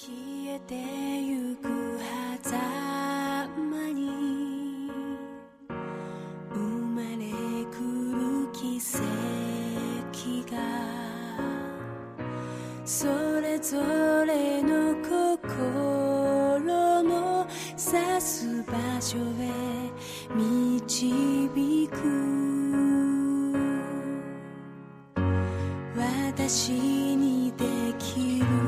消えてゆく狭間に生まれくる奇跡がそれぞれの心の指す場所へ導く。私にできる